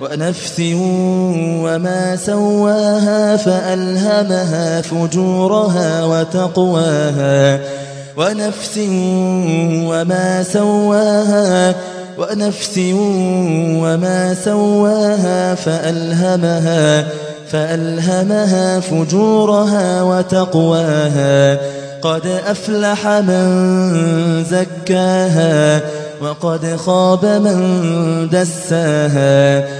ونفس وما سواها فألهمها فجورها وتقواها. ونفس وما سواها ونفس وما سواها فألهمها فألهمها فجورها وتقواها. قد أفلح من زكاها وقد خاب من دساها.